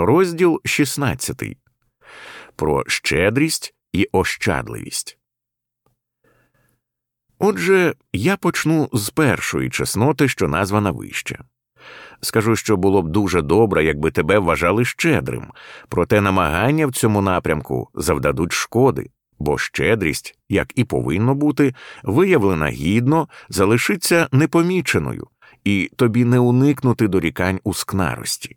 Розділ 16. Про щедрість і ощадливість. Отже, я почну з першої чесноти, що названа вище. Скажу, що було б дуже добре, якби тебе вважали щедрим, проте намагання в цьому напрямку завдадуть шкоди, бо щедрість, як і повинно бути, виявлена гідно, залишиться непоміченою, і тобі не уникнути дорікань у скнарості.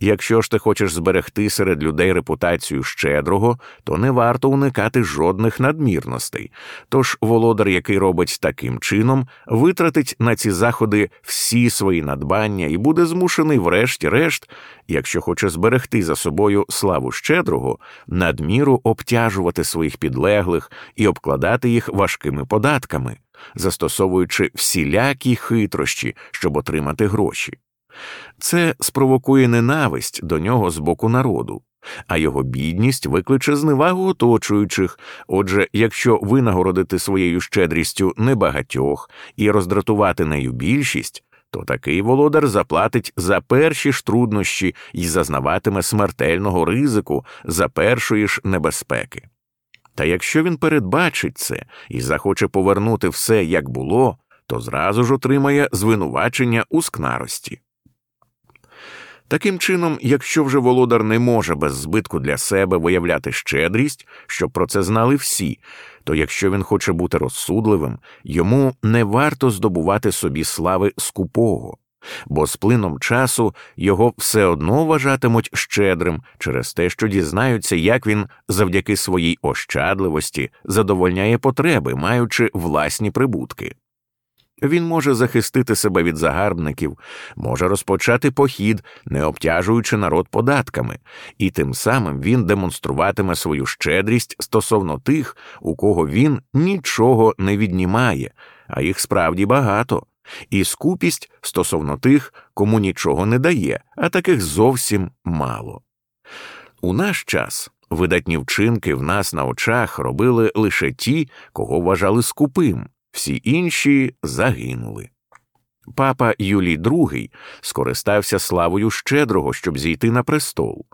Якщо ж ти хочеш зберегти серед людей репутацію щедрого, то не варто уникати жодних надмірностей. Тож володар, який робить таким чином, витратить на ці заходи всі свої надбання і буде змушений, врешті-решт, якщо хоче зберегти за собою славу щедрого, надміру обтяжувати своїх підлеглих і обкладати їх важкими податками, застосовуючи всілякі хитрощі, щоб отримати гроші. Це спровокує ненависть до нього з боку народу, а його бідність викличе зневагу оточуючих. Отже, якщо винагородити своєю щедрістю небагатьох і роздратувати нею більшість, то такий володар заплатить за перші ж труднощі і зазнаватиме смертельного ризику за першої ж небезпеки. Та якщо він передбачить це і захоче повернути все, як було, то зразу ж отримає звинувачення у скнарості. Таким чином, якщо вже володар не може без збитку для себе виявляти щедрість, щоб про це знали всі, то якщо він хоче бути розсудливим, йому не варто здобувати собі слави скупого, бо з плином часу його все одно вважатимуть щедрим через те, що дізнаються, як він завдяки своїй ощадливості задовольняє потреби, маючи власні прибутки. Він може захистити себе від загарбників, може розпочати похід, не обтяжуючи народ податками, і тим самим він демонструватиме свою щедрість стосовно тих, у кого він нічого не віднімає, а їх справді багато, і скупість стосовно тих, кому нічого не дає, а таких зовсім мало. У наш час. Видатні вчинки в нас на очах робили лише ті, кого вважали скупим, всі інші загинули. Папа Юлій II скористався славою щедрого, щоб зійти на престол,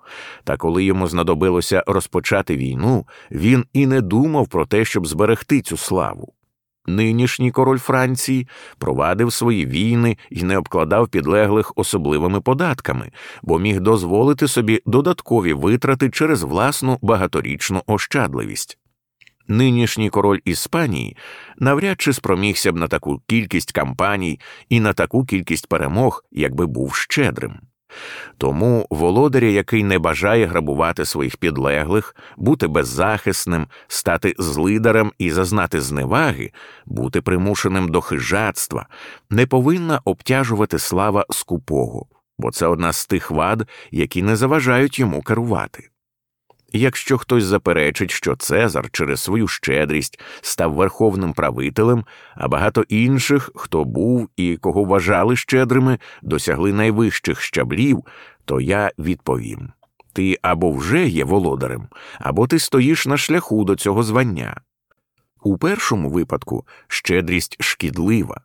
та коли йому знадобилося розпочати війну, він і не думав про те, щоб зберегти цю славу. Нинішній король Франції провадив свої війни і не обкладав підлеглих особливими податками, бо міг дозволити собі додаткові витрати через власну багаторічну ощадливість. Нинішній король Іспанії навряд чи спромігся б на таку кількість кампаній і на таку кількість перемог, якби був щедрим. Тому володаря, який не бажає грабувати своїх підлеглих, бути беззахисним, стати злидарем і зазнати зневаги, бути примушеним до хижацтва, не повинна обтяжувати слава скупого, бо це одна з тих вад, які не заважають йому керувати. Якщо хтось заперечить, що Цезар через свою щедрість став верховним правителем, а багато інших, хто був і кого вважали щедрими, досягли найвищих щаблів, то я відповім ти або вже є володарем, або ти стоїш на шляху до цього звання. У першому випадку щедрість шкідлива,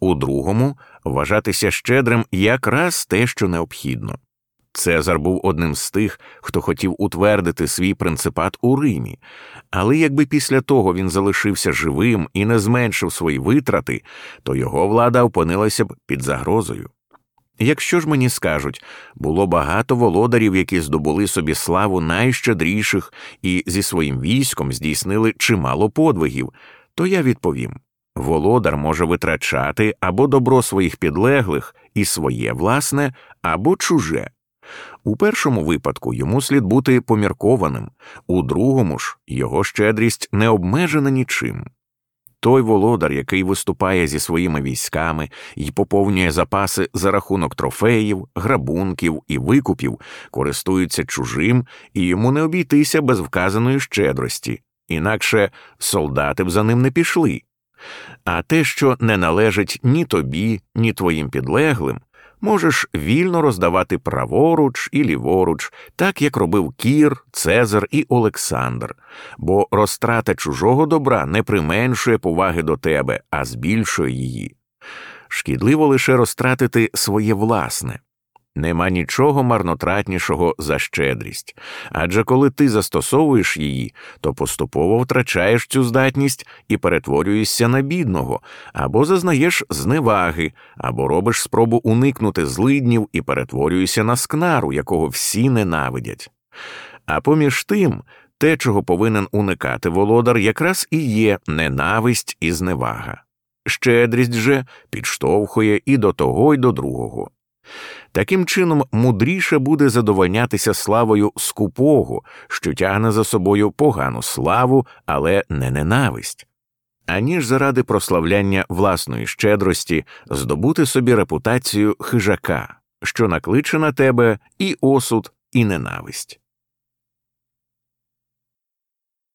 у другому вважатися щедрим якраз те, що необхідно. Цезар був одним з тих, хто хотів утвердити свій принципат у Римі, але якби після того він залишився живим і не зменшив свої витрати, то його влада опинилася б під загрозою. Якщо ж мені скажуть, було багато володарів, які здобули собі славу найщедріших і зі своїм військом здійснили чимало подвигів, то я відповім володар може витрачати або добро своїх підлеглих і своє власне, або чуже. У першому випадку йому слід бути поміркованим, у другому ж його щедрість не обмежена нічим. Той володар, який виступає зі своїми військами і поповнює запаси за рахунок трофеїв, грабунків і викупів, користується чужим і йому не обійтися без вказаної щедрості, інакше солдати б за ним не пішли. А те, що не належить ні тобі, ні твоїм підлеглим, можеш вільно роздавати праворуч і ліворуч, так як робив Кір, Цезар і Олександр, бо розтрата чужого добра не применшує поваги до тебе, а збільшує її. Шкідливо лише розтратити своє власне. Нема нічого марнотратнішого за щедрість, адже коли ти застосовуєш її, то поступово втрачаєш цю здатність і перетворюєшся на бідного, або зазнаєш зневаги, або робиш спробу уникнути злиднів і перетворюєшся на скнару, якого всі ненавидять. А поміж тим, те, чого повинен уникати володар, якраз і є ненависть і зневага. Щедрість же підштовхує і до того, й до другого. Таким чином, мудріше буде задовольнятися славою скупого, що тягне за собою погану славу, але не ненависть, аніж заради прославляння власної щедрості здобути собі репутацію хижака, що накличе на тебе і осуд, і ненависть.